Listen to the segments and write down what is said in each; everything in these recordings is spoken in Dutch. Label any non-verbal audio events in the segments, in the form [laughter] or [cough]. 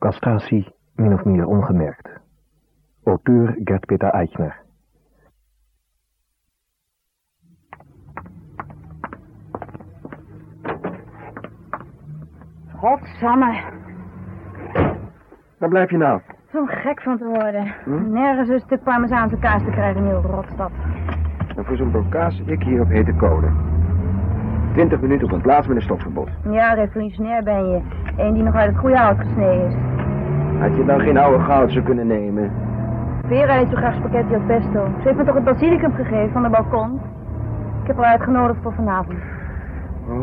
Castratie min of meer ongemerkt. Auteur Gert-Peter Eichner. Godsamme. Waar blijf je nou? Zo'n gek van te worden. Hm? Nergens een stuk parmezaanse kaas te krijgen in heel de rotstad. En voor zo'n brokaas ik hier op hete kolen. Twintig minuten op een plaats met een stopverbod. Ja, revolutionair ben je. Eén die nog uit het goede hout gesneden is. Had je dan geen oude goudse kunnen nemen? Vera eet zo graag spaghetti al pesto. Ze heeft me toch het basilicum gegeven van de balkon. Ik heb haar uitgenodigd voor vanavond. Oh.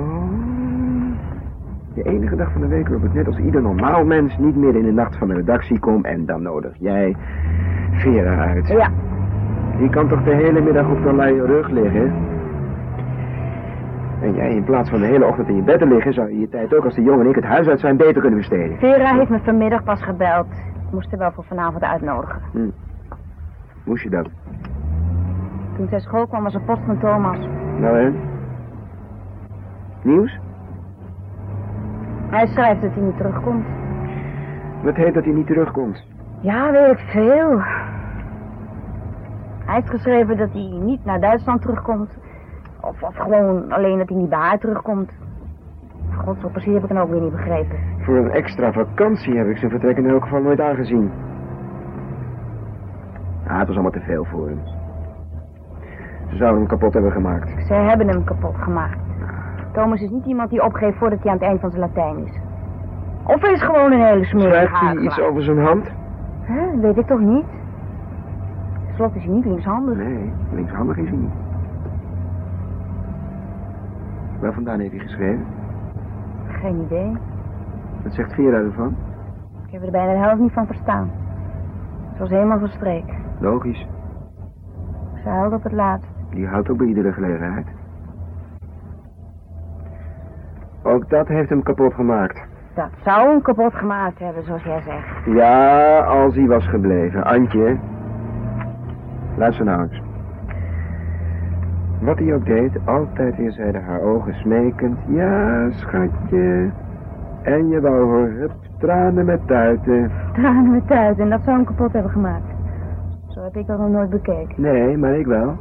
De enige dag van de week waarop ik net als ieder normaal mens niet meer in de nacht van de redactie kom en dan nodig jij Vera uit. Ja, Die kan toch de hele middag op de luie rug liggen? En jij in plaats van de hele ochtend in je bed te liggen, zou je je tijd ook als de jongen en ik het huis uit zijn beter kunnen besteden. Vera heeft me vanmiddag pas gebeld. Ik moest haar wel voor vanavond uitnodigen. Moest je dat? Toen zij school kwam was er post van Thomas. Nou hè? Nieuws? Hij schrijft dat hij niet terugkomt. Wat heet dat hij niet terugkomt? Ja, weet ik veel. Hij heeft geschreven dat hij niet naar Duitsland terugkomt. Of, of gewoon alleen dat hij niet bij haar terugkomt. God, zo precies heb ik het ook weer niet begrepen. Voor een extra vakantie heb ik zijn vertrek in elk geval nooit aangezien. Ah, het was allemaal te veel voor hem. Ze zouden hem kapot hebben gemaakt. Zij hebben hem kapot gemaakt. Thomas is niet iemand die opgeeft voordat hij aan het eind van zijn Latijn is. Of hij is gewoon een hele smerige Schrijft hij iets over zijn hand? Hè, weet ik toch niet? Ten slotte is hij niet linkshandig. Nee, linkshandig is hij niet. Waar vandaan heeft hij geschreven? Geen idee. Wat zegt Vera ervan? Ik heb er bijna de helft niet van verstaan. Het was helemaal van streek. Logisch. Ze huilde op het laatst. Die houdt ook bij iedere gelegenheid. Ook dat heeft hem kapot gemaakt. Dat zou hem kapot gemaakt hebben, zoals jij zegt. Ja, als hij was gebleven. Antje. Luister nou eens. Wat hij ook deed, altijd weer zeiden haar ogen smekend. Ja, schatje. En je wou hup, tranen met tuiten. Tranen met uit en dat zou hem kapot hebben gemaakt. Zo heb ik dat nog nooit bekeken. Nee, maar ik wel.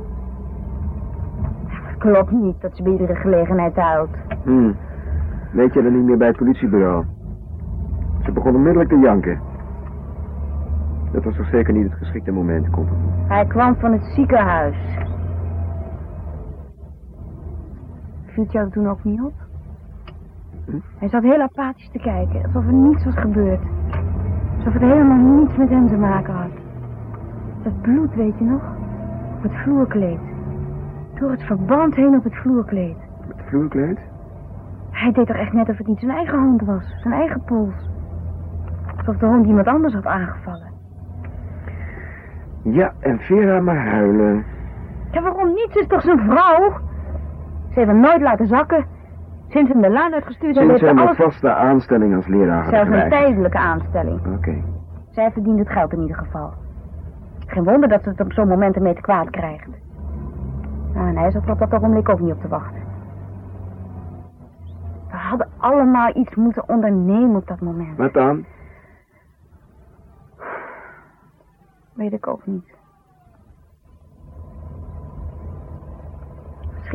Het klopt niet dat ze bij iedere gelegenheid huilt. Hm. Weet je dan niet meer bij het politiebureau? Ze begon onmiddellijk te janken. Dat was toch zeker niet het geschikte moment, niet. Hij kwam van het ziekenhuis. Viel jou toen ook niet op? Hm? Hij zat heel apathisch te kijken, alsof er niets was gebeurd. Alsof het helemaal niets met hem te maken had. Dat bloed, weet je nog? Op het vloerkleed. Door het verband heen op het vloerkleed. Het vloerkleed? Hij deed toch echt net of het niet zijn eigen hand was, zijn eigen pols. Alsof de hond iemand anders had aangevallen. Ja, en Vera maar huilen. Ja, waarom niet? Ze is toch zijn vrouw? Ze heeft hem nooit laten zakken. Sinds hem de laan uitgestuurd heeft, Sinds heeft hij ze een alles... vaste aanstelling als leraar had Zelfs een tijdelijke aanstelling. Oké. Zij verdient het geld in ieder geval. Geen wonder dat ze het op zo'n moment ermee te kwaad krijgt. Nou, en hij zat op dat ogenblik ook niet op te wachten. We hadden allemaal iets moeten ondernemen op dat moment. Wat dan? Weet ik ook niet.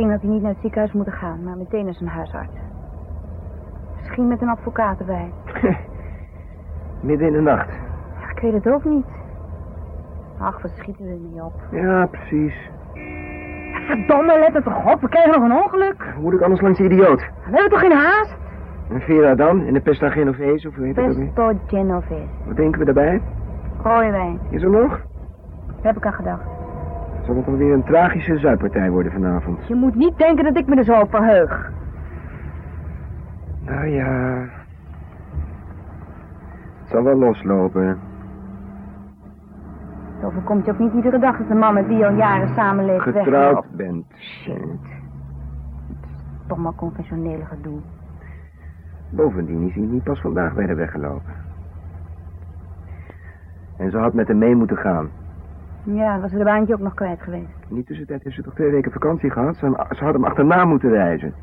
Misschien had hij niet naar het ziekenhuis moeten gaan, maar meteen naar zijn huisarts. Misschien met een advocaat erbij. [laughs] Midden in de nacht. Ja, ik weet het ook niet. Ach, we schieten er niet op. Ja, precies. Verdomme, let er toch op, we krijgen nog een ongeluk. Moet ik anders langs die idioot? We hebben toch geen haast? En Vera dan? In de Pesta Genovese, of hoe heet dat ook? Pesto Genovese. Wat denken we daarbij? Rode wijn. Is er nog? Daar heb ik aan gedacht. Zal het alweer een tragische zuidpartij worden vanavond? Je moet niet denken dat ik me er zo op verheug. Nou ja. Het zal wel loslopen. Het overkomt je ook niet iedere dag dat een man met wie je al jaren samenleeft. Getrouwd bent. Shit. Toch maar conventionele gedoe. Bovendien is hij niet pas vandaag bij de weggelopen. En ze had met hem mee moeten gaan. Ja, was de baantje ook nog kwijt geweest. In die tussentijd heeft ze toch twee weken vakantie gehad? Ze, hem- ze had hem achterna moeten reizen.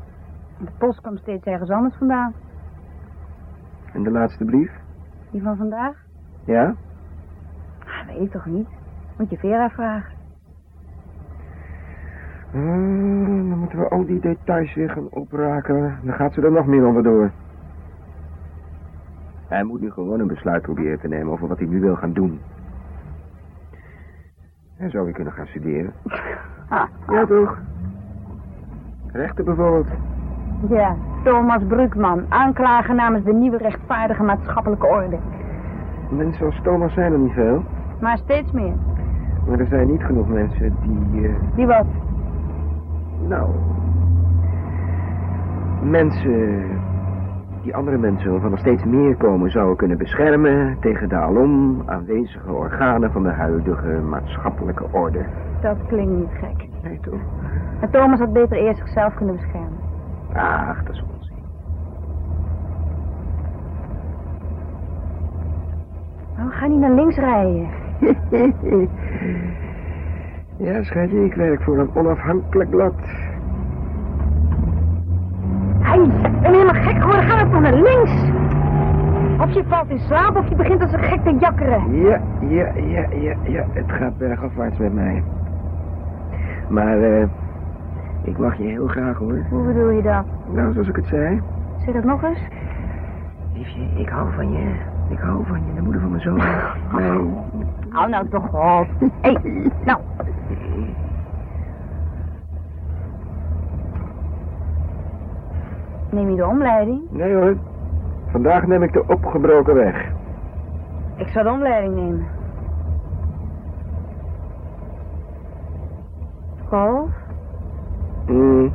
De post kwam steeds ergens anders vandaan. En de laatste brief? Die van vandaag? Ja? Ah, weet ik toch niet. Moet je Vera vragen. Hmm, dan moeten we al die details weer gaan opraken. Dan gaat ze er nog meer onder door. Hij moet nu gewoon een besluit proberen te nemen over wat hij nu wil gaan doen. Hij zou weer kunnen gaan studeren. [laughs] Ah, Ja, toch? Rechten bijvoorbeeld. ja, Thomas Brukman, aanklager namens de nieuwe rechtvaardige maatschappelijke orde. Mensen als Thomas zijn er niet veel. Maar steeds meer. Maar er zijn niet genoeg mensen die... eh, Die wat? nou... Mensen... Die andere mensen waarvan er steeds meer komen zouden kunnen beschermen... tegen de alom aanwezige organen van de huidige maatschappelijke orde. Dat klinkt niet gek. Nee, toch? En Thomas had beter eerst zichzelf kunnen beschermen. Ach, dat is onzin. Nou, ga niet naar links rijden. [laughs] ja, schatje, ik werk voor een onafhankelijk blad. Hé, ik ben helemaal gek geworden. Ga dan toch naar links. Of je valt in slaap of je begint als een gek te jakkeren. Ja, ja, ja, ja, ja. Het gaat bergafwaarts met mij. Maar, eh... ik mag je heel graag, hoor. Hoe bedoel je dat? Nou, zoals ik het zei. Zeg het nog eens. Liefje, ik hou van je. Ik hou van je, de moeder van mijn zoon. [laughs] Nee. Hou nou toch op. Hé, nou. Neem je de omleiding? Nee hoor. Vandaag neem ik de opgebroken weg. Ik zou de omleiding nemen. Golf? Hm,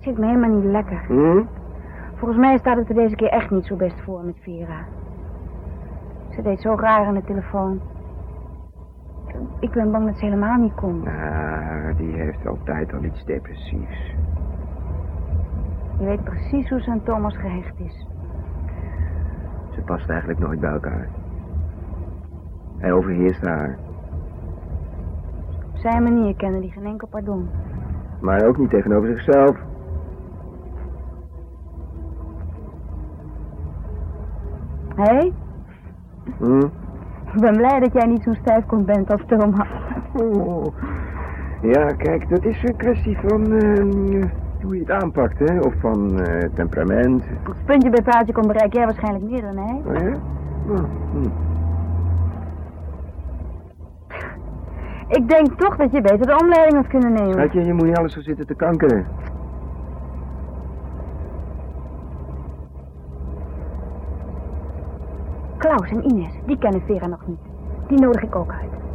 Zit me helemaal niet lekker. hm. Volgens mij staat het er deze keer echt niet zo best voor met Vera. Ze deed zo raar aan de telefoon. Ik ben bang dat ze helemaal niet komt. Nou, die heeft altijd al iets depressiefs. Je weet precies hoe ze aan Thomas gehecht is. Ze past eigenlijk nooit bij elkaar. Hij overheerst haar. Zijn manier kennen die geen enkel pardon. Maar ook niet tegenover zichzelf. Hé? Hm? Ik ben blij dat jij niet zo'n stijfkont bent als Thomas. Oh. Ja, kijk, dat is een kwestie van eh, hoe je het aanpakt, hè? Of van eh, temperament. Als puntje bij paaltje komt bereik jij waarschijnlijk meer dan hij. Oh ja? Oh, hm. Ik denk toch dat je beter de omleiding had kunnen nemen. Schatje, je moet niet alles zo zitten te kankeren. Klaus en Ines, die kennen Vera nog niet. Die nodig ik ook uit.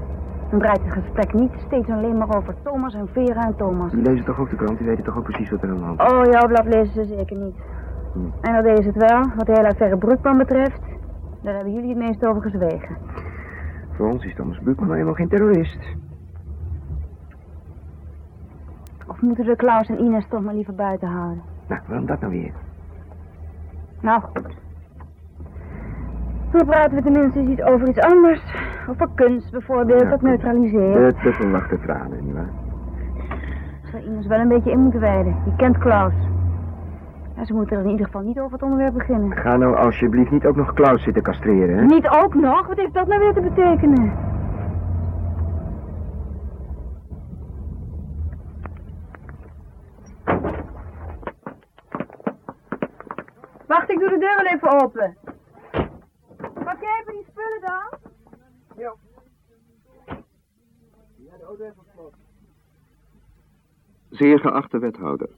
Dan draait het gesprek niet steeds alleen maar over Thomas en Vera en Thomas. Die lezen toch ook de krant, die weten toch ook precies wat er aan de hand is. Oh, jouw blad lezen ze zeker niet. Hm. En dat is het wel, wat de hele affaire Broekman betreft. Daar hebben jullie het meest over gezwegen. Voor ons is Thomas Buckman nou helemaal geen terrorist. Of moeten we Klaus en Ines toch maar liever buiten houden? Nou, waarom dat nou weer? Nou goed. Dan praten we tenminste eens iets over iets anders. Over kunst bijvoorbeeld, Ja, dat goed. neutraliseert. De te verwachte tranen, nietwaar? Zou Ines wel een beetje in moeten wijden. Je kent Klaus. Ja, ze moeten er in ieder geval niet over het onderwerp beginnen. Ga nou alsjeblieft niet ook nog Klaus zitten castreren, hè? Niet ook nog? Wat heeft dat nou weer te betekenen? Wacht, ik doe de deur wel even open. Pak jij even die spullen dan? Zeer geachte wethouder.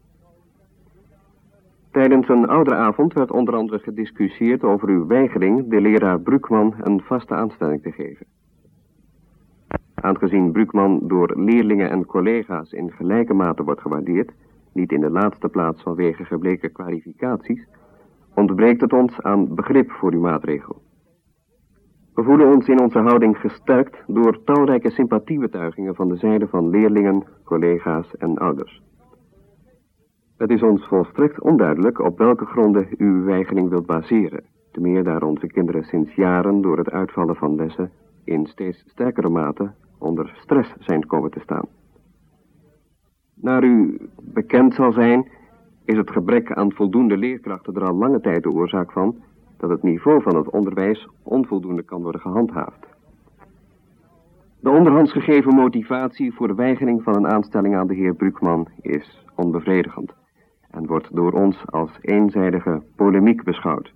Tijdens een ouderavond werd onder andere gediscussieerd over uw weigering de leraar Brukman een vaste aanstelling te geven. Aangezien Brukman door leerlingen en collega's in gelijke mate wordt gewaardeerd, niet in de laatste plaats vanwege gebleken kwalificaties, ontbreekt het ons aan begrip voor uw maatregel. We voelen ons in onze houding gesterkt door talrijke sympathiebetuigingen van de zijde van leerlingen, collega's en ouders. Het is ons volstrekt onduidelijk op welke gronden u uw weigering wilt baseren, te meer daar onze kinderen sinds jaren door het uitvallen van lessen in steeds sterkere mate onder stress zijn komen te staan. Naar u bekend zal zijn, is het gebrek aan voldoende leerkrachten er al lange tijd de oorzaak van dat het niveau van het onderwijs onvoldoende kan worden gehandhaafd. De onderhands gegeven motivatie voor de weigering van een aanstelling aan de heer Brukman is onbevredigend en wordt door ons als eenzijdige polemiek beschouwd.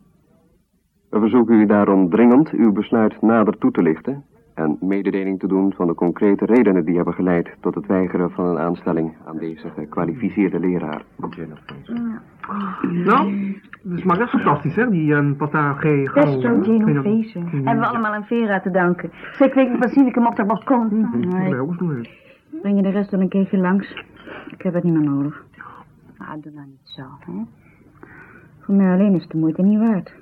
We verzoeken u daarom dringend uw besluit nader toe te lichten en mededeling te doen van de concrete redenen die hebben geleid tot het weigeren van een aanstelling aan deze gekwalificeerde leraar. Nou, dat is maar echt fantastisch, hè? Die um, patagé Best zo Genovese. Hebben we allemaal aan Vera te danken. Zeg, weet ik basilicum op dat balkon. Nee. Breng je de rest wel een keertje langs? Ik heb het niet meer nodig. Ah, doe nou niet zo, hè. Voor mij alleen is het de moeite niet waard.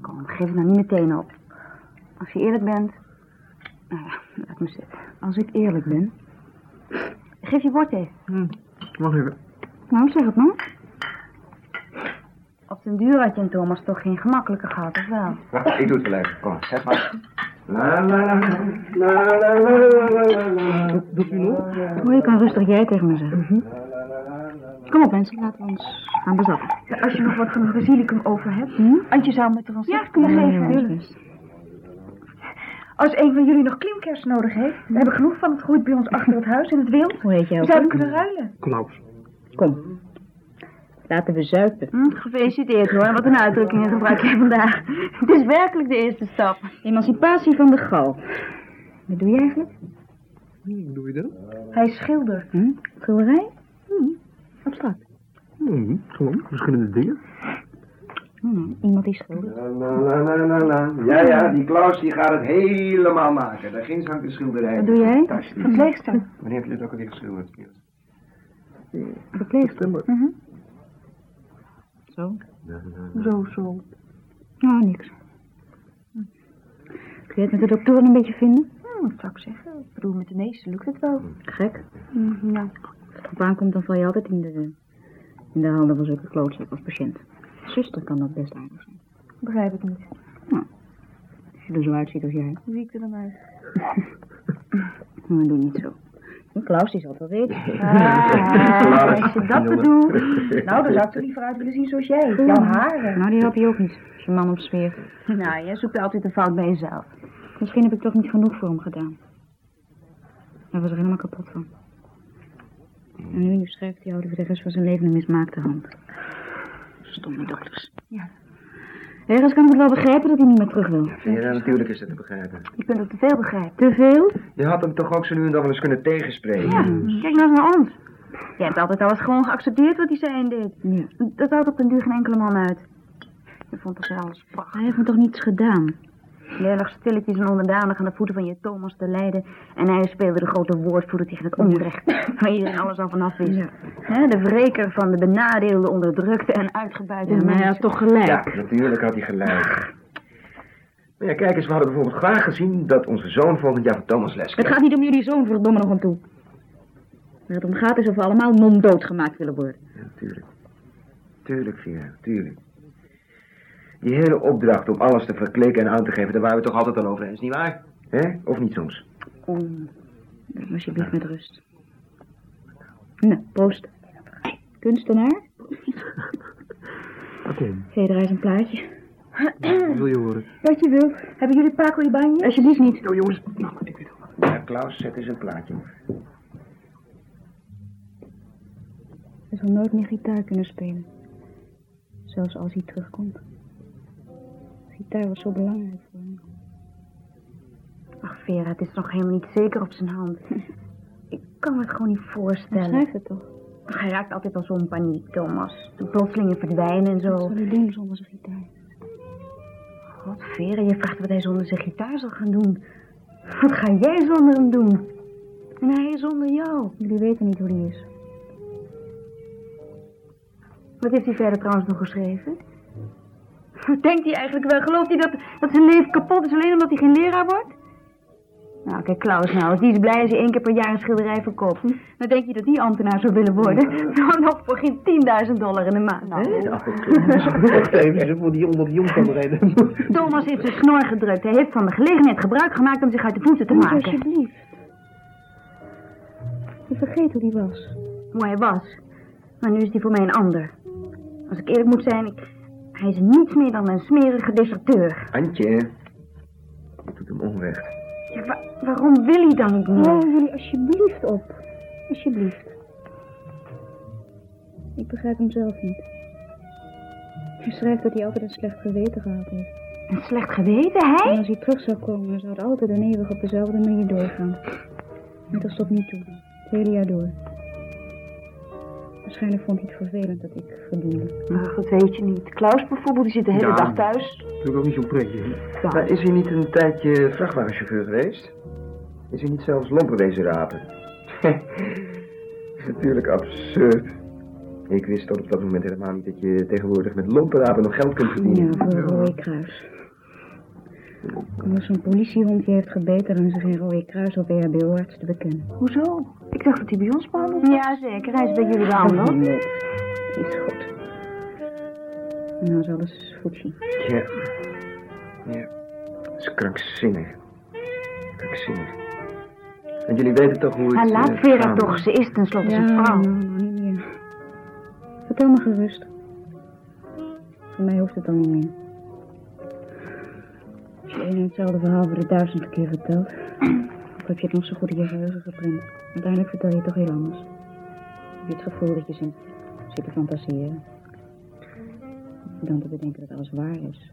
Kom, geef het nou niet meteen op. Als je eerlijk bent... Nou ja, laat me. Als ik eerlijk ben. Geef je bord even. Hm. Mag even. Nou, zeg het maar. Op den duur had je en Thomas toch geen gemakkelijke gehad, of wel? Wacht, ik doe het wel even. Kom, zet maar. La la la la la la la je kan rustig jij tegen me zeggen. Kom op mensen, laten we ons gaan bezatten. Als je nog wat van het basilicum over hebt. Antje zou met de recept ja, kunnen geven. Ja, als een van jullie nog klimkers nodig heeft. We hebben genoeg van. Het groeit bij ons achter het huis in het wild. Hoe heet jij We ook? zouden kunnen ruilen. Klaus. Kom. Laten we zuipen. Hm, gefeliciteerd hoor. Wat een uitdrukkingen gebruik jij vandaag. Het is werkelijk de eerste stap. Emancipatie van de gal. Wat doe je eigenlijk? Hoe doe je dat? Hij is schilder. Hm? Schilderij? Hm. Abstract. Hm, gewoon, verschillende dingen. Hm, iemand die schildert. La, la, la, la, la. Ja, ja, die Klaus die gaat het helemaal maken. Daar ginds hangt de schilderij. Wat doe jij? Fantastisch. Verpleegster. Wanneer heb je dit ook alweer geschilderd? Verpleegster. Mhm. Zo. Zo, zo. Nou, niks. Hm. Kun je het met de doktoren een beetje vinden? Hm, wat zou ik zeggen? Ik bedoel, met de meeste lukt het wel. Gek. Hm, ja. Als het op aankomt, dan val je altijd in de, in de handen van zulke klootzak als patiënt. Zuster kan dat best aardig zijn. Begrijp ik niet. Als je er zo uitziet als jij. Ik er dan uit? [laughs] Maar doe niet zo. En Klaus, die zal het wel weten. Ah, [laughs] als je dat bedoelt. Nou, dan zou ik er liever uit willen zien zoals jij. Jouw haren. Nou, die help je ook niet. Als je man opsmeert. Nou, jij zoekt altijd een fout bij jezelf. Misschien heb ik toch niet genoeg voor hem gedaan. Hij was er helemaal kapot van. En nu, schrijft hij over de rest van zijn leven een mismaakte hand. Stomme dokters. Ja. Ergens kan ik het wel begrijpen dat hij niet meer terug wil. Ja, natuurlijk is dat te begrijpen. Je kunt het te veel begrijpen. Te veel? Je had hem toch ook zo nu en dan wel eens kunnen tegenspreken? Ja, kijk nou eens naar ons. Jij hebt altijd alles gewoon geaccepteerd wat hij zei en deed. Ja. Dat houdt op den duur geen enkele man uit. Je vond toch alles prachtig. Hij heeft me toch niets gedaan? Jij lag stilletjes en onderdanig aan de voeten van je Thomas te lijden. En hij speelde de grote woordvoerder tegen het onrecht. [laughs] Waar iedereen alles al vanaf wist. Ja. Hè, de wreker van de benadeelde, onderdrukte en uitgebuite Ja, maar hij had toch gelijk. Ja, natuurlijk had hij gelijk. Maar ja, kijk eens, we hadden bijvoorbeeld graag gezien dat onze zoon volgend jaar van Thomas les Het krijgt. gaat niet om jullie zoon, verdomme nog aan toe. Waar het om gaat is of we allemaal non-dood gemaakt willen worden. Ja, tuurlijk. Tuurlijk, Vera, tuurlijk. Die hele opdracht om alles te verklikken en aan te geven, daar waren we toch altijd al over eens, nietwaar? Hè? Of niet soms? Om. Alsjeblieft met rust. Nou, proost. Kunstenaar, Oké, geef er eens een plaatje. wil je horen? Wat je wilt. Hebben jullie Paco Ibanez? Alsjeblieft niet. Oh jongens, nou, ik weet het. Ja, Klaus, zet eens een plaatje. Hij zal nooit meer gitaar kunnen spelen. Zelfs als hij terugkomt. Gitaar was zo belangrijk voor hem. Ach Vera, het is nog helemaal niet zeker op zijn hand. [laughs] Ik kan me het gewoon niet voorstellen. schrijft het toch? Ach, Hij raakt altijd al zo'n paniek, Thomas. De plotselingen verdwijnen en Wat zo. zal hij doen zonder zijn gitaar? God, Vera, je vraagt wat hij zonder zijn gitaar zal gaan doen. Wat ga jij zonder hem doen? En hij zonder jou. Jullie weten niet hoe die is. Wat heeft hij verder trouwens nog geschreven? Denkt hij eigenlijk wel? Gelooft hij dat, dat zijn leven kapot is alleen omdat hij geen leraar wordt? Nou, kijk, Klaus nou, als die is blij als hij één keer per jaar een schilderij verkoopt. Dan denk je dat die ambtenaar zou willen worden. [laughs] Nou, nog voor geen 10.000 dollar in de maand. Wacht [laughs] even, voor die onder die jong kan rijden. [laughs] Thomas heeft zijn snor gedrukt. Hij heeft van de gelegenheid gebruik gemaakt om zich uit de voeten te maken. alsjeblieft. Je vergeet hoe die was. Hoe hij was. Maar nu is hij voor mij een ander. Als ik eerlijk moet zijn, ik, Hij is niets meer dan een smerige deserteur. Antje, je doet hem onrecht. Ja, wa- waarom wil hij dan niet meer? Hou jullie alsjeblieft op. Alsjeblieft. Ik begrijp hem zelf niet. Hij schrijft dat hij altijd een slecht geweten gehad heeft. Een slecht geweten, En hij? als hij terug zou komen, zou het altijd en eeuwig op dezelfde manier doorgaan. Net als tot nu toe. Het hele jaar door. Waarschijnlijk vond hij het vervelend dat ik verdiende. Ach, dat weet je niet. Klaus bijvoorbeeld, die zit de hele Ja. dag thuis. Doe ik ook niet zo'n pretje. Maar is hij niet een tijdje vrachtwagenchauffeur geweest? Is hij niet zelfs lompen wezen rapen? is [laughs] natuurlijk absurd. Ik wist tot op dat moment helemaal niet dat je tegenwoordig met lompenrapen nog geld kunt verdienen. Ja, voor een rode Als zo'n politiehondje heeft gebeten, dan is er geen rode kruis of EHBO-arts te bekennen. Hoezo? Ik dacht dat hij bij ons behandeld Ja, zeker. Hij is bij jullie behandeld. Nee, is goed. En nou is alles voetje. Ja. Ja. Dat is krankzinnig. Krankzinnig. En jullie weten toch hoe het... Maar laat eh, Vera gaat? toch. Ze is tenslotte Ja, zijn vrouw. nou, nou niet meer. Vertel me gerust. Voor mij hoeft het dan niet meer. Je één en hetzelfde verhaal voor de duizendste keer vertelt, of heb je het nog zo goed in je geheugen geprint. Uiteindelijk vertel je het toch heel anders. Heb je het gevoel dat je zit, zit te fantaseren. Dan te bedenken dat alles waar is.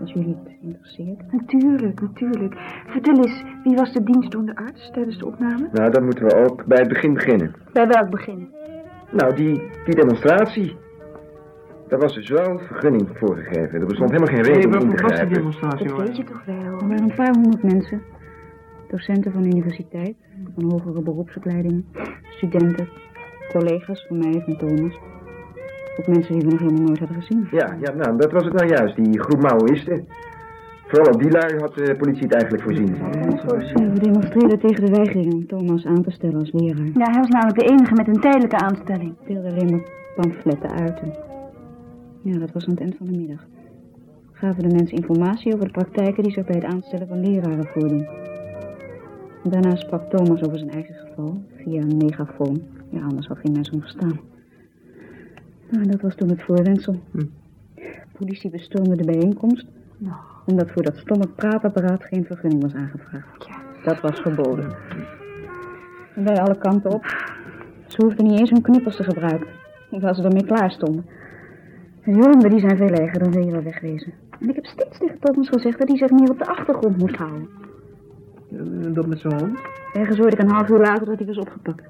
Als jullie het interesseert. Natuurlijk, natuurlijk. Vertel eens, wie was de dienstdoende arts tijdens de opname? Nou, dan moeten we ook bij het begin beginnen. Bij welk begin? Nou, die, die demonstratie. Daar was dus wel vergunning voor gegeven. Er bestond helemaal geen reden om in wat te was die grijpen. demonstratie Dat weet je toch wel? Er waren een paar honderd mensen. Docenten van de universiteit, van hogere beroepsopleidingen, studenten, collega's van mij, van Thomas. Ook mensen die we nog helemaal nooit hadden gezien. Ja, ja, nou, dat was het nou juist. Die groep Maoïsten. Vooral op die lui had de politie het eigenlijk voorzien. Ja, we demonstreerden tegen de weigering om Thomas aan te stellen als leraar. Ja, hij was namelijk de enige met een tijdelijke aanstelling. Ik deelde alleen maar pamfletten uit. En... Ja, dat was aan het eind van de middag. Gaven de mensen informatie over de praktijken die zich bij het aanstellen van leraren voordoen. En daarna sprak Thomas over zijn eigen geval, via een megafoon. Ja, anders had geen mens hem verstaan. Nou, dat was toen het voorwendsel. Politie bestormde de bijeenkomst, omdat voor dat stomme praatapparaat geen vergunning was aangevraagd. Dat was verboden. En wij alle kanten op. Ze hoefden niet eens hun knuppels te gebruiken, omdat ze ermee klaar stonden. En die honden die zijn veel erger dan ze hier wegwezen. En ik heb steeds tegen Thomas gezegd dat hij zich meer op de achtergrond moest houden. En dat met zijn hond? Ergens hoorde ik een half uur later dat hij was opgepakt.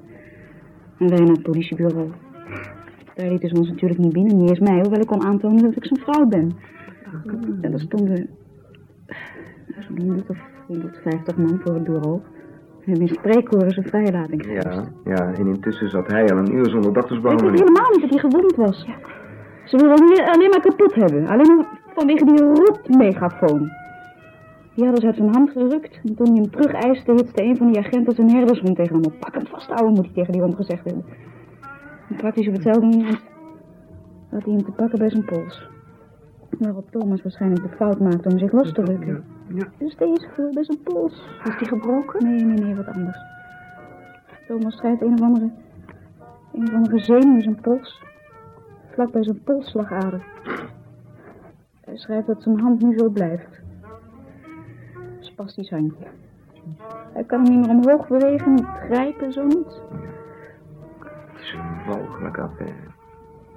En wij naar het politiebureau. Daar lieten ze ons natuurlijk niet binnen, niet eens mij, hoewel ik kon aantonen dat ik zijn vrouw ben. En er stonden zo'n 100 of 150 man voor het bureau. We hebben in spreekkoren zijn vrijlating gegeven. Ja, ja, en intussen zat hij al een uur zonder Ik wist doktersbehandeling. helemaal niet dat hij gewond was. Ze wilden hem alleen- maar kapot hebben. Alleen maar vanwege die rotmegafoon. Die hadden ze uit zijn hand gerukt. En toen hij hem terug eiste, hitste een van die agenten zijn herdershond tegen hem op. Pak hem vasthouden, moet hij tegen die hond gezegd hebben. En praktisch op hetzelfde moment had hij hem te pakken bij zijn pols. Waarop Thomas waarschijnlijk de fout maakte om zich los te rukken. Ja. Dus deze viel bij zijn pols. Was die gebroken? Nee, nee, nee, wat anders. Thomas schrijft een of andere, een of andere zenuw in zijn pols. Vlak bij zijn polsslagader. Hij schrijft dat zijn hand nu zo blijft. Spastisch handje. Hij kan hem niet meer omhoog bewegen, niet grijpen, zo niet. Het is een walgelijke affaire.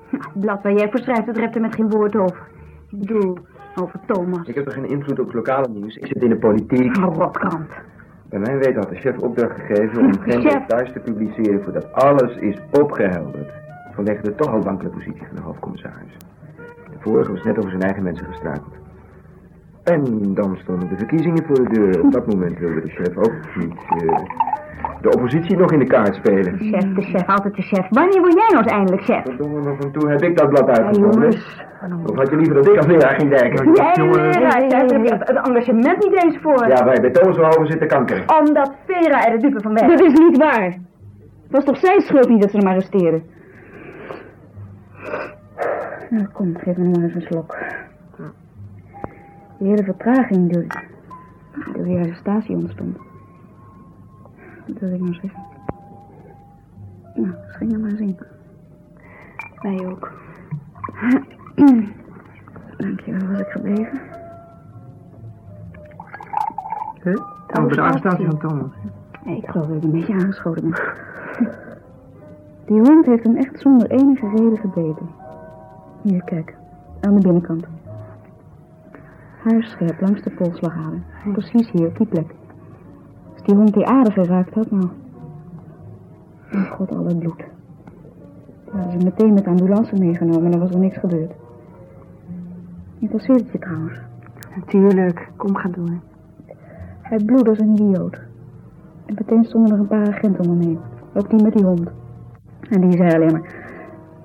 Het blad waar jij voor schrijft, het rept er met geen woord over. Ik bedoel, over Thomas. Ik heb er geen invloed op het lokale nieuws. Ik zit in de politiek. Een rotkrant. Bij mijn weten had de chef opdracht gegeven om geen details te publiceren voordat alles is opgehelderd. Vanwege de toch al wankele positie van de hoofdcommissaris. De vorige was net over zijn eigen mensen gestruikeld. En dan stonden de verkiezingen voor de deur. Op dat moment wilde de chef ook niet eh, de oppositie nog in de kaart spelen. De chef, de chef, altijd de chef. Wanneer word jij nou eindelijk chef? Verdomme nog en toe heb ik dat blad uitgevonden. jongens. Of had je liever dat ik als leraar ging werken? Jij jongen. leraar, jij hebt er het engagement niet eens voor. Ja, wij bij Thomas Verhoeven zitten kanker. Omdat Vera er de dupe van werd. Dat is niet waar. Het was toch zijn schuld niet dat ze hem arresteerden? Nou, kom, geef me nog eens een slok. Die hele vertraging door, door die arrestatie ontstond. Wat wil ik nou zeggen? Nou, schenk er maar eens in. Wij ook. Dank je, waar was ik gebleven? Huh? Oh, bij de arrestatie van Thomas. Nee, ik geloof dat ik een beetje aangeschoten ben. Die hond heeft hem echt zonder enige reden gebeten. Hier, kijk. Aan de binnenkant. Haarscherp langs de polslagader. Precies hier, op die plek. Als die hond die ader geraakt had, nou... Oh god, al het bloed. We hadden ze meteen met de ambulance meegenomen en er was er niks gebeurd. Interesseert het je trouwens? Natuurlijk, kom ga door. Hij bloedde als een idioot. En meteen stonden er een paar agenten om hem heen. Ook die met die hond. En die zei alleen maar...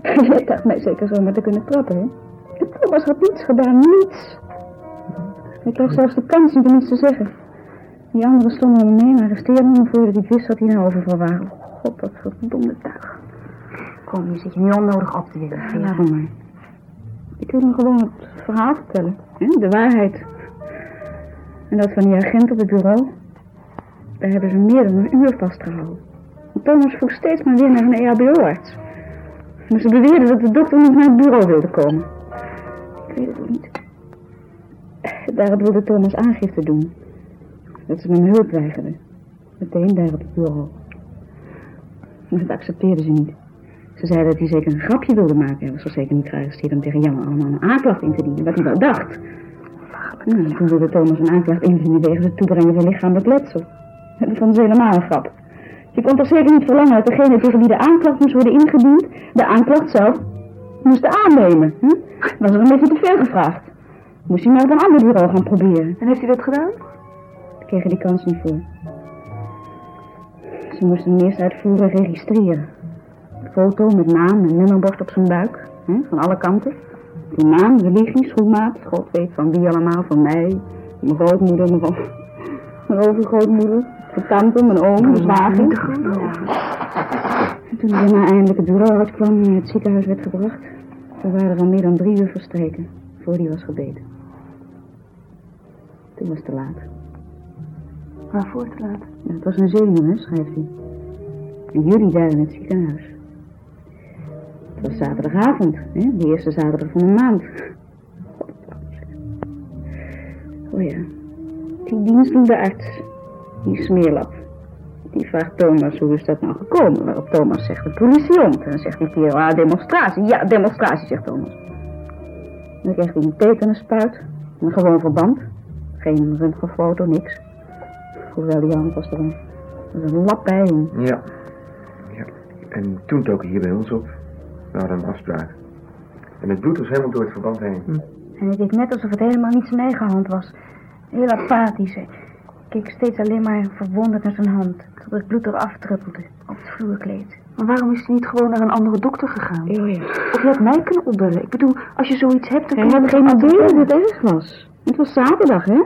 [laughs] Je dacht mij zeker zomaar te kunnen trappen, hè? Thomas had niets gedaan, niets. Hij kreeg zelfs de kans niet om iets te zeggen. Die anderen stonden om hem heen en arresteerden hem voordat hij wist wat hij nou overval waren. God, dat verdomde tuig. Kom, je zit je niet onnodig op te willen. Ja, maar. Ik wil hem gewoon het verhaal vertellen. Hè? De waarheid. En dat van die agent op het bureau. Daar hebben ze meer dan een uur vastgehouden. En Thomas vroeg steeds maar weer naar een EHBO-arts. Maar ze beweerden dat de dokter niet naar het bureau wilde komen. Ik weet het ook niet. Daarop wilde Thomas aangifte doen. Dat ze hem hulp weigerden. Meteen daar op het bureau. Maar dat accepteerden ze niet. Ze zeiden dat hij zeker een grapje wilde maken. Hij was wel zeker niet gearresteerd om tegen Jan allemaal een aanklacht in te dienen. Wat hij wel dacht. Nou, toen wilde Thomas een aanklacht indienen wegens het toebrengen van lichamelijk letsel. Dat vonden ze helemaal een grap. Je kon toch zeker niet verlangen dat degene tegen wie de aanklacht moest worden ingediend, de aanklacht zelf, moest aannemen. Hm? Was er een beetje te veel gevraagd. Moest hij maar op een ander bureau gaan proberen. En heeft hij dat gedaan? Daar kregen die kans niet voor. Ze moesten hem eerst uitvoeren registreren. Foto met naam en nummerbord op zijn buik. Hè, van alle kanten. Die naam, religie, schoenmaat. God weet van wie allemaal. Van mij, mijn grootmoeder, mijn, mijn overgrootmoeder. Mijn tante, mijn oom, mijn zwager. En toen daarna eindelijk het bureau uitkwam en het ziekenhuis werd gebracht... toen waren er al meer dan drie uur verstreken voor hij was gebeten. Toen was het te laat. Waarvoor te laat? Ja, het was een zenuw, schrijft hij. En jullie daar in het ziekenhuis. Het was zaterdagavond, hè, de eerste zaterdag van de maand. Oh ja, die dienstdoende arts, die smeerlap, die vraagt Thomas hoe is dat nou gekomen. Waarop Thomas zegt de politiehond. En dan zegt die kerel, ah, demonstratie. Ja, demonstratie, zegt Thomas. Dan krijgt hij een tetanusspuit, een gewoon verband. Geen röntgenfoto, niks. Hoewel die hand was er een, was een lap bij. En Ja. ja. En toen dook hij hier bij ons op. We hadden een afspraak. En het bloed was helemaal door het verband heen. En het deed net alsof het helemaal niet zijn eigen hand was. Heel apathisch. Keek steeds alleen maar verwonderd naar zijn hand. Tot het bloed eraf druppelde op het vloerkleed. Maar waarom is hij niet gewoon naar een andere dokter gegaan? Oh ja. Of je had mij kunnen opbellen. Ik bedoel, als je zoiets hebt, dan kun je toch geen idee dat het erg was. Het was zaterdag, hè?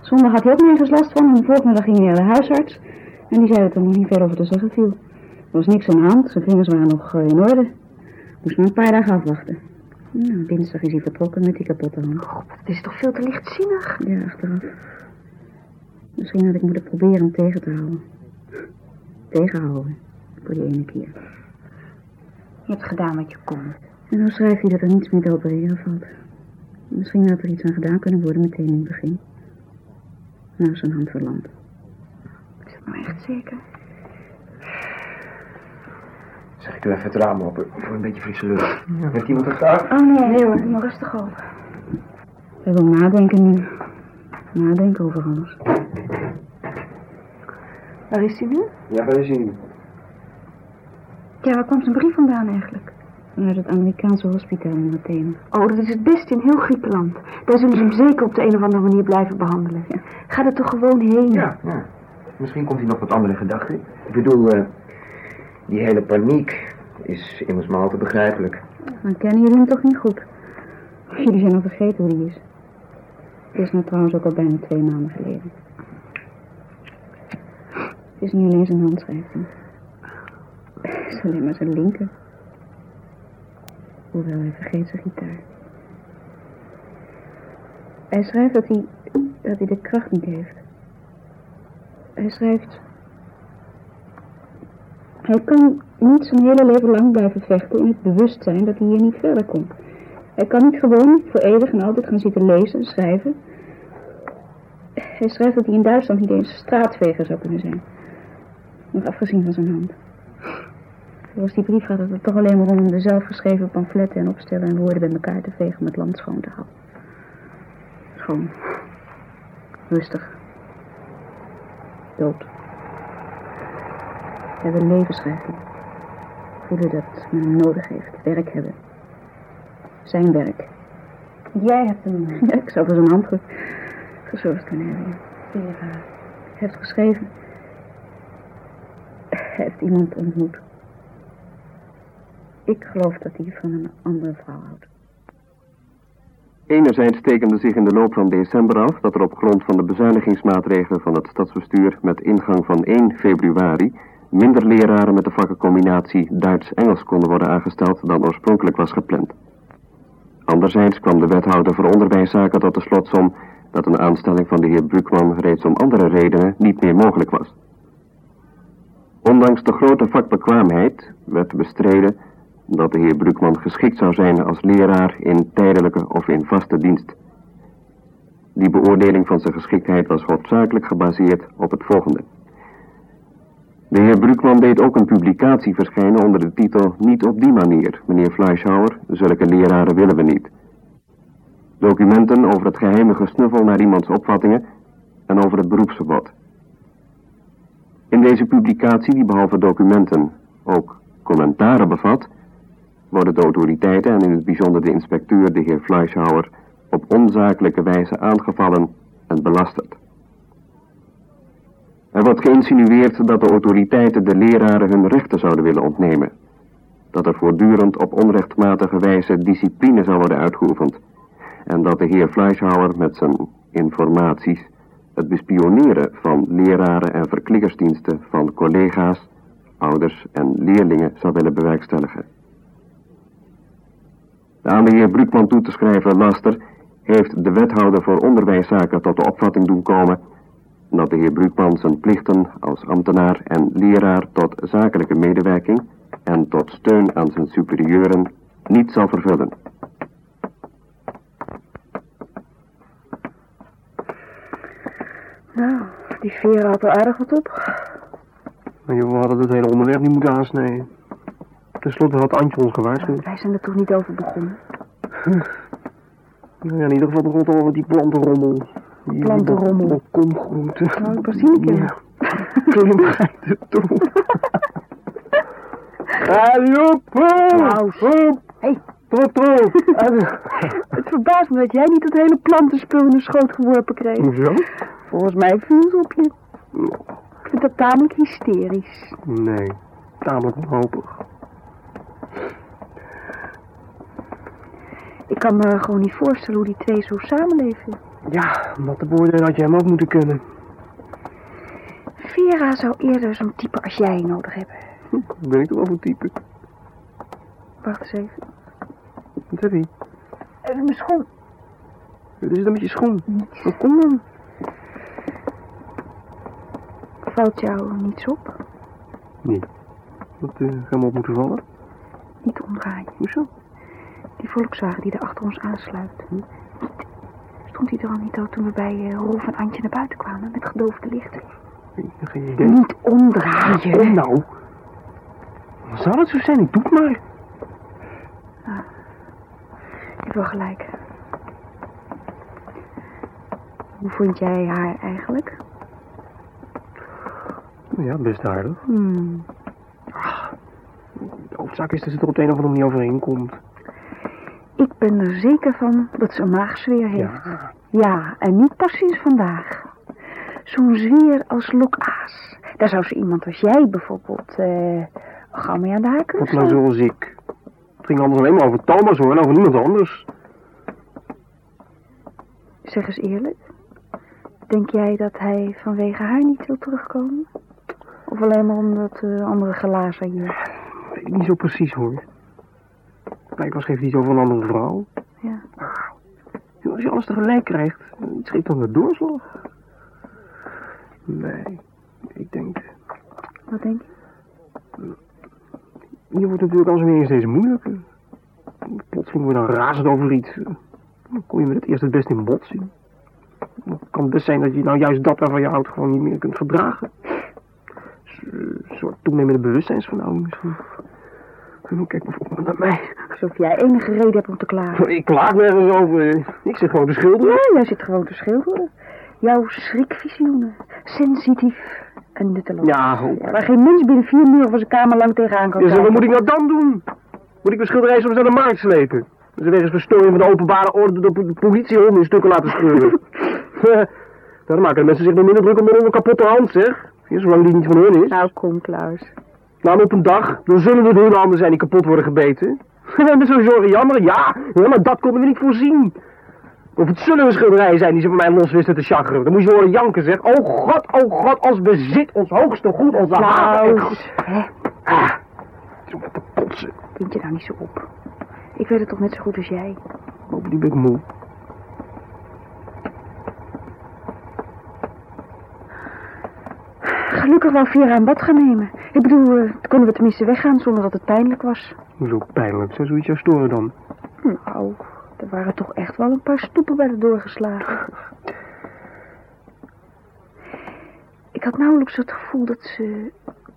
Zondag had hij ook nergens last van. En de volgende dag ging hij naar de huisarts. En die zei dat er nog niet verder over te zeggen viel. Er was niks aan de hand. Zijn vingers waren nog eh, in orde. Moest maar een paar dagen afwachten. Nou, dinsdag is hij vertrokken met die kapotte hand. God, het is toch veel te lichtzinnig? Ja, achteraf. Misschien had ik moeten proberen hem tegen te houden. Tegenhouden. Voor die ene keer. Je hebt gedaan wat je kon. En dan schrijft hij dat er niets meer te opereren valt. Misschien had er iets aan gedaan kunnen worden meteen in het begin. Nou, zijn hand verlamd. Is dat nou echt zeker? Zeg, ik doe even het raam open voor een beetje frisse lucht. Heeft iemand het daar? Oh nee, nee hoor, maar rustig op. Hij wil nadenken nu. Nadenken over alles. Waar is hij nu? Ja, waar is hij? Ja, waar kwam zijn brief vandaan eigenlijk? Vanuit het Amerikaanse hospitaal in Athene. Oh, dat is het beste in heel Griekenland. Daar zullen ze hem zeker op de een of andere manier blijven behandelen. Ga er toch gewoon heen. Ja, ja. Misschien komt hij nog wat andere gedachten. Ik bedoel, eh, die hele paniek is immers maar al te begrijpelijk. Dan kennen jullie hem toch niet goed? Jullie zijn al vergeten hoe die is. Het is nou trouwens ook al bijna twee maanden geleden. Het is niet alleen zijn handschrijving. Het is alleen maar zijn linker. Hoewel hij vergeet zijn gitaar. Hij schrijft dat hij, dat hij de kracht niet heeft. Hij schrijft... Hij kan niet zijn hele leven lang blijven vechten in het bewustzijn dat hij hier niet verder komt. Hij kan niet gewoon voor eeuwig en altijd gaan zitten lezen en schrijven. Hij schrijft dat hij in Duitsland niet eens straatveger zou kunnen zijn. Nog afgezien van zijn hand. Volgens die brief gaat het er toch alleen maar om de zelfgeschreven pamfletten en opstellen en woorden bij elkaar te vegen om het land schoon te houden. Schoon. Rustig. Dood. Hij wil leven schrijven. Voelen dat men hem nodig heeft. Werk hebben. Zijn werk. Jij hebt hem... Ja, ik zou voor zijn hand gezorgd kunnen hebben. Vera heeft geschreven. Heeft iemand ontmoet. Ik geloof dat hij van een andere vrouw houdt. Enerzijds tekende zich in de loop van december af dat er op grond van de bezuinigingsmaatregelen van het stadsbestuur met ingang van 1 februari minder leraren met de vakkencombinatie Duits-Engels konden worden aangesteld dan oorspronkelijk was gepland. Anderzijds kwam de wethouder voor onderwijszaken tot de slotsom dat een aanstelling van de heer Brukman reeds om andere redenen niet meer mogelijk was. Ondanks de grote vakbekwaamheid werd bestreden dat de heer Brukman geschikt zou zijn als leraar in tijdelijke of in vaste dienst. Die beoordeling van zijn geschiktheid was hoofdzakelijk gebaseerd op het volgende. De heer Brukman deed ook een publicatie verschijnen onder de titel Niet op die manier, meneer Fleischhauer, zulke leraren willen we niet. Documenten over het geheime gesnuffel naar iemands opvattingen en over het beroepsverbod. In deze publicatie, die behalve documenten ook commentaren bevat, worden de autoriteiten en in het bijzonder de inspecteur, de heer Fleischhauer, op onzakelijke wijze aangevallen en belasterd. Er wordt geïnsinueerd dat de autoriteiten de leraren hun rechten zouden willen ontnemen. Dat er voortdurend op onrechtmatige wijze discipline zou worden uitgeoefend. En dat de heer Fleischhauer met zijn informaties het bespioneren van leraren en verklikkersdiensten van collega's, ouders en leerlingen zou willen bewerkstelligen. De aan de heer Brukman toe te schrijven laster heeft de wethouder voor onderwijszaken tot de opvatting doen komen dat de heer Brukman zijn plichten als ambtenaar en leraar tot zakelijke medewerking en tot steun aan zijn superieuren niet zal vervullen. Nou, die Vera had er aardig wat op. Maar joh, we hadden het hele onderwerp niet moeten aansnijden. Ten slotte had Antje ons gewaarschuwd. Wij zijn er toch niet over begonnen. [laughs] Nou ja, in ieder geval begon het al met die plantenrommel. Die Plantenrommel. balkongroente. Nou, ik. Klimgeiten toe. Ga Joep! Nou, Joep! Hey. Toto! [laughs] Het verbaast me dat jij niet het hele plantenspul in de schoot geworpen kreeg. Hoezo? Volgens mij viel op je. Ik vind dat tamelijk hysterisch. Nee, tamelijk wanhopig. Ik kan me gewoon niet voorstellen hoe die twee zo samenleven. Ja, om dat te beoordelen had je hem ook moeten kunnen. Vera zou eerder zo'n type als jij nodig hebben. Hm, [laughs] ben ik toch wel voor type? Wacht eens even. Wat heb je? Even mijn schoen. Wat is dan met je schoen? Wat kom dan? Valt jou niets op? Nee. Wat uh, gaan we op moeten vallen? Niet omdraaien. Hoezo? Die Volkswagen die er achter ons aansluit. Niet. Stond hij er al niet al toen we bij uh, Rolf en Antje naar buiten kwamen met gedoofde lichten? Nee, geen idee. Niet omdraaien. Kom nou. Zal het zo zijn? Ik doe het maar. Je hebt wel gelijk. Hoe vond jij haar eigenlijk? Ja, best aardig. Hmm. De hoofdzaak is dat ze er op de een of andere manier overheen komt. Ik ben er zeker van dat ze een maagsfeer heeft. Ja. Ja, en niet pas sinds vandaag. Zo'n zweer als lokaas. Daar zou ze iemand als jij bijvoorbeeld eh gauw mee aan de haak kunnen Wat nou zoals ik. Het ging anders alleen maar over Thomas hoor, en over niemand anders. Zeg eens eerlijk. Denk jij dat hij vanwege haar niet wil terugkomen? Of alleen maar omdat uh, andere glazen hier? Weet ik niet zo precies hoor. Blijkbaar schreef hij iets over een andere vrouw. Ja. Als je alles tegelijk krijgt, het geeft dan de doorslag. Nee, ik denk... Wat denk je? Je wordt natuurlijk als weer eens deze moeilijke. Plotseling word je dan razend over iets. Dan kom je met het eerst het best in botsing. Het kan best zijn dat je nou juist dat waarvan je houdt gewoon niet meer kunt verdragen. Een soort toenemende bewustzijnsvernauwing misschien. En Kijk bijvoorbeeld naar mij. Alsof jij enige reden hebt om te klagen. Ik klaag nergens over. Ik zit gewoon te schilderen. Ja, jij zit gewoon te schilderen. Jouw schrikvisioenen. Sensitief en nutteloos. Ja, hoop. Ja, waar geen mens binnen vier muren van zijn kamer lang tegenaan kan Ja, wat moet ik nou dan doen? Moet ik mijn schilderij soms naar de markt slepen? Ze wegens verstoring van de openbare orde door de politiehonden in stukken laten scheuren. [laughs] [laughs] Dan maken de mensen zich nog minder druk om met een kapotte hand, zeg. Ja, zolang die niet van hun is. Nou, kom Klaus. Nou, op een dag, dan zullen het hun handen zijn die kapot worden gebeten. [laughs] We hebben zorgen jammer, ja. Ja, maar dat konden we niet voorzien. Of het zullen een schilderijen zijn die ze van mij los wisten te chagren. Dan moet je horen janken, zeg. Oh god, oh god, ons bezit, ons hoogste goed, onze. Klaus. Hè? Ah, het is om te potsen. Vind je nou niet zo op. Ik weet het toch net zo goed als jij. Bovendien ben ik moe. Gelukkig wou Vera een bad gaan nemen. Ik bedoel, dan konden we tenminste weggaan zonder dat het pijnlijk was. Hoezo pijnlijk? Zou zoiets jou storen dan? Nou, er waren toch echt wel een paar stoepen bij de doorgeslagen. Ik had nauwelijks het gevoel dat ze...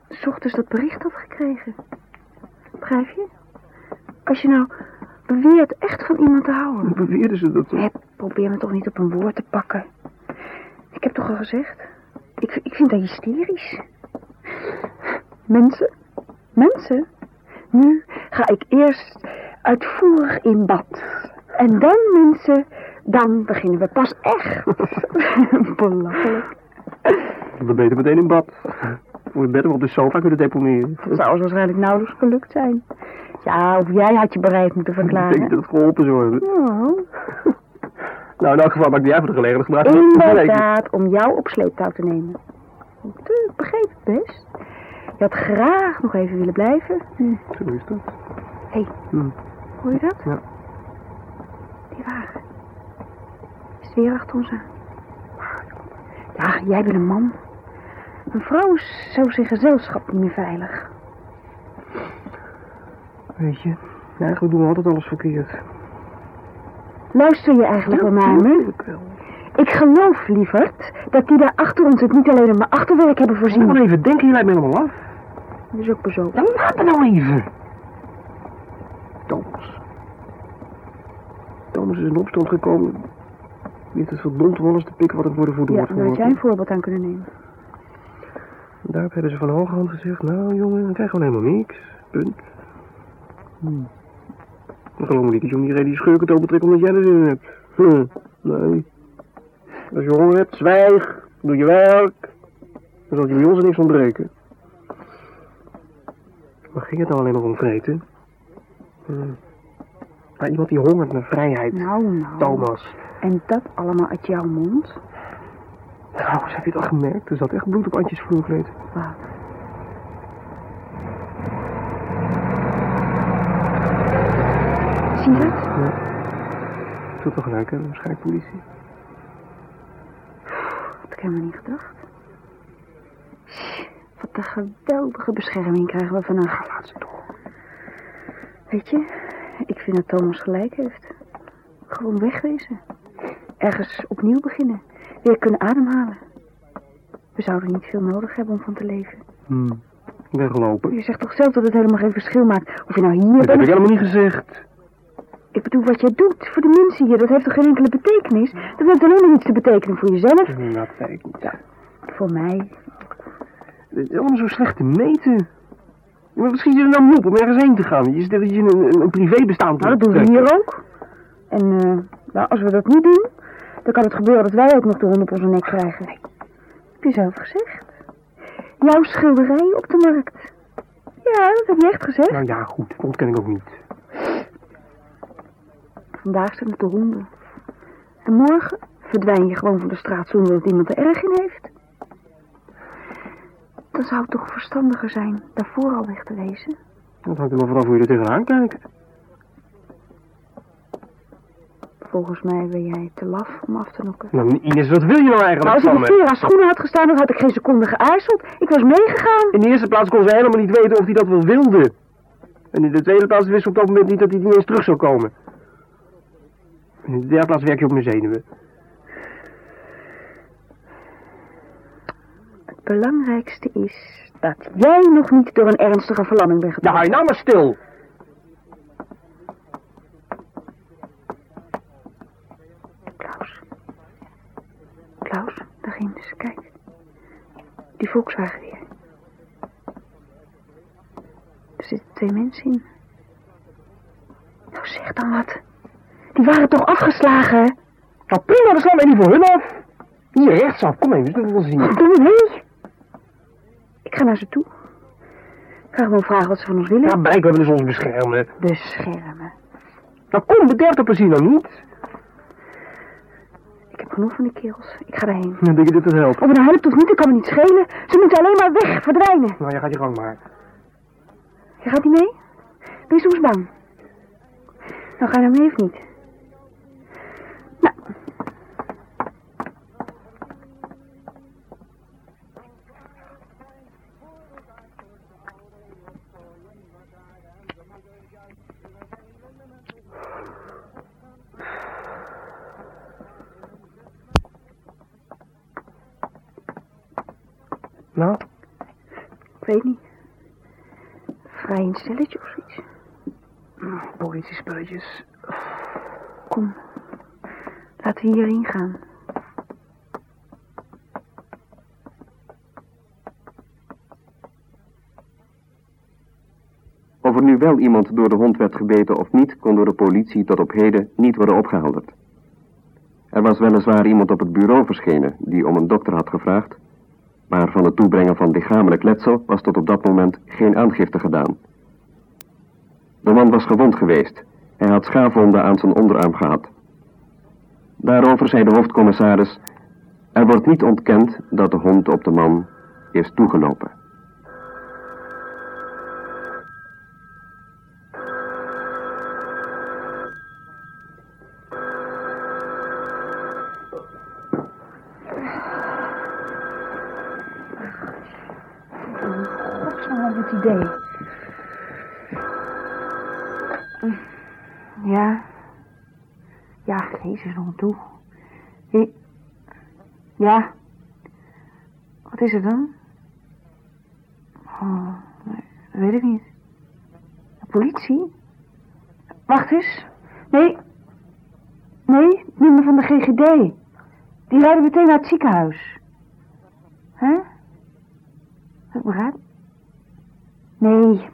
s ochtends dat bericht had gekregen. Begrijp je? Als je nou beweert echt van iemand te houden... Beweerden ze dat? Hé, probeer me toch niet op een woord te pakken. Ik heb toch al gezegd? Ik, ik vind dat hysterisch. Mensen? Mensen? Nu ga ik eerst uitvoerig in bad. En dan, mensen, dan beginnen we pas echt. [laughs] Belachelijk. Dan beter meteen in bad. Voor je bed op de sofa kunnen deponeren. Dat zou ons waarschijnlijk nauwelijks gelukt zijn. Ja, of jij had je bereid moeten Ik denk verklaren. dat het geholpen zou hebben. Oh, Nou, in elk geval maak jij voor de gelegenheid gebruik. Inderdaad, om jou op sleeptouw te nemen. Eh, Ik begreep het best. Je had graag nog even willen blijven. Hm. Zo is dat. Hé, Hm. hoor je dat? Ja. Die wagen. Is het weer achter ons aan? Ja, jij bent een man. Een vrouw is zo zijn gezelschap niet meer veilig. Weet je, eigenlijk doen we altijd alles verkeerd. Luister je eigenlijk wel naar me? Ik geloof, lieverd, dat die daar achter ons het niet alleen op mijn achterwerk hebben voorzien. maar even denken, je lijkt me helemaal af. Dat is ook bezopen. Dan laat me nou even. Thomas. Thomas is in opstand gekomen. Heeft het verdomd wonders te pikken wat het voor de voeten Ja, wordt daar had jij een voorbeeld aan kunnen nemen. Daarop hebben ze van hoge hand gezegd, nou jongen, dan krijg je gewoon helemaal niks. Punt. Hm. Dan geloof me niet die reden die schurken te betrekken omdat jij er zin in hebt. Hm. Nee. Als je honger hebt, zwijg. Doe je werk. Dan zal je bij ons er niks ontbreken. Maar ging het nou alleen nog om vreten? Hm. Maar iemand die hongert naar vrijheid. Nou, nou. Thomas. En dat allemaal uit jouw mond? Trouwens, heb je het al gemerkt? Er zat echt bloed op Antjes vloerkleed. Wat? Zie je dat? Zult wel gelijk hebben, waarschijnlijk politie. Dat heb ik helemaal niet gedacht. Wat een geweldige bescherming krijgen we vannacht. Laat ze toch. Weet je, ik vind dat Thomas gelijk heeft. Gewoon wegwezen. Ergens opnieuw beginnen. Weer kunnen ademhalen. We zouden niet veel nodig hebben om van te leven. Hm. Weglopen. Je zegt toch zelf dat het helemaal geen verschil maakt of je nou hier Dat heb bent. ik helemaal niet gezegd. Ik bedoel, wat jij doet voor de mensen hier, dat heeft toch geen enkele betekenis? Dat heeft alleen maar iets te betekenen voor jezelf. Dat weet ik niet. Voor mij. Het is allemaal zo slecht te meten. Ja, maar schiet je er nou op om ergens heen te gaan? Je zit dat je een, een, privébestaan Nou, dat doen we hier ook. En eh, nou, als we dat niet doen, dan kan het gebeuren dat wij ook nog de hond op onze nek krijgen. Heb je zelf gezegd. Jouw schilderij op de markt. Ja, dat heb je echt gezegd. Nou ja, goed. Dat ontken ik ook niet. Vandaag zijn het de honden. En morgen verdwijn je gewoon van de straat zonder dat iemand er erg in heeft. Dan zou het toch verstandiger zijn daarvoor al weg te wezen? Dat hangt er wel vanaf hoe je er tegenaan kijkt. Volgens mij ben jij te laf om af te nokken. Nou, Ines, wat wil je nou Nou, eigenlijk als ik van me? Vera's schoenen had gestaan, dan had ik geen seconde geaarzeld. Ik was meegegaan. In de eerste plaats kon ze helemaal niet weten of hij dat wel wilde. En in de tweede plaats wist op dat moment niet dat hij niet eens terug zou komen. In de derde plaats werk je op mijn zenuwen. Het belangrijkste is dat jij nog niet door een ernstige verlamming bent Ja, getroffen. hou je nou maar stil. Klaus. Klaus, daar ginds, kijk. Die Volkswagen weer. Er zitten twee mensen in. Nou, zeg dan wat. Die waren toch afgeslagen? Nou prima, dan slaan wij die voor hun af. Hier, rechtsaf. Kom even, dat wil zien. Doe nee. Ik ga naar ze toe. Ik ga gewoon vragen wat ze van ons willen. Ja, we willen ze ons beschermen. Beschermen. Nou kom, bederf de plezier nou niet. Ik heb genoeg van die kerels. Ik ga daarheen. Dan denk je dit het helpt. Of het helpt of niet, dat kan me niet schelen. Ze moeten alleen maar weg, verdwijnen. Nou, je gaat je gang maar. Je gaat niet mee? Ben je soms bang? Nou, ga je nou mee of niet? Nou. Nou, Ik weet niet. Vrij een stelletje of zoiets. politiespulletjes. Kom. Laten we hierheen gaan. Of er nu wel iemand door de hond werd gebeten of niet, kon door de politie tot op heden niet worden opgehelderd. Er was weliswaar iemand op het bureau verschenen die om een dokter had gevraagd, maar van het toebrengen van lichamelijk letsel was tot op dat moment geen aangifte gedaan. De man was gewond geweest. Hij had schaafwonden aan zijn onderarm gehad. Daarover zei de hoofdcommissaris, er wordt niet ontkend dat de hond op de man is toegelopen. Jezus, nog toe. Ja. Wat is het dan? Oh, nee, dat weet ik niet. De politie? Wacht eens. Nee. Nee, nummer van de GGD. Die rijden meteen naar het ziekenhuis. Hè? Heb ik begrijp? Nee.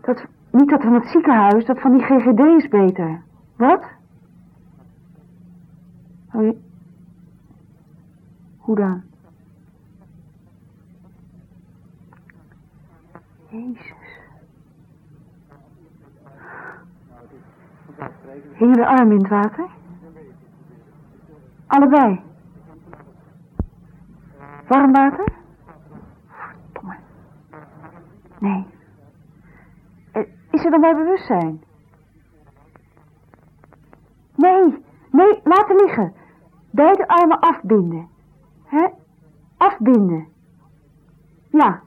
Dat, niet dat van het ziekenhuis, dat van die GGD is beter. Wat? Je- Hoe dan? Jezus. Hing de arm in het water? Allebei. Warm water? Verdomme. Nee. Eh, Is er dan bij bewustzijn? Nee, nee, laten liggen. Beide armen afbinden. Hè? Afbinden. Ja.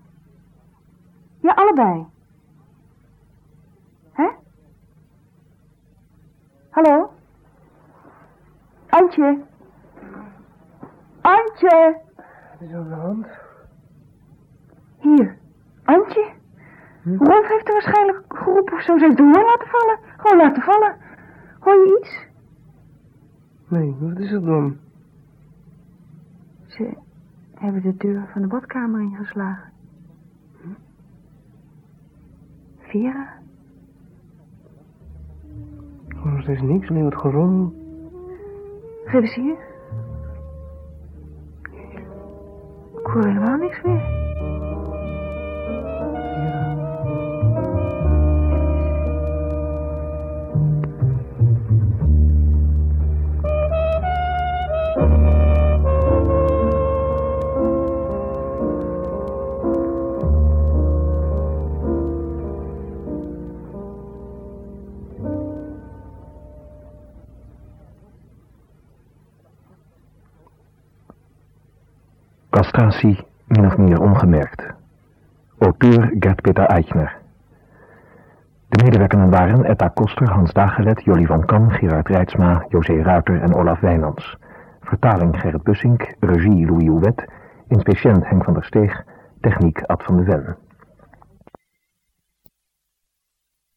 Ja, allebei. Hè? Hallo? Antje? Antje? Wat is aan de hand? Hier. Antje? Rolf heeft er waarschijnlijk geroepen of zo. Ze heeft de laten vallen. Gewoon laten vallen. Hoor je iets? Nee, wat is er dan? Ze hebben de deur van de badkamer ingeslagen. Vera? Gewoon nog steeds niks, alleen wat gerommel. Geef eens hier. Ik hoor helemaal niks meer. Castratie min of meer ongemerkt. Auteur Gert Peter Eichner. De medewerkenden waren Etta Koster, Hans Dagelet, Jolly van Kam, Gerard Rijtsma, José Ruiter en Olaf Wijnands. Vertaling Gerrit Bussink, regie Louis Houwet, inspeciënt Henk van der Steeg, techniek Ad van de Ven.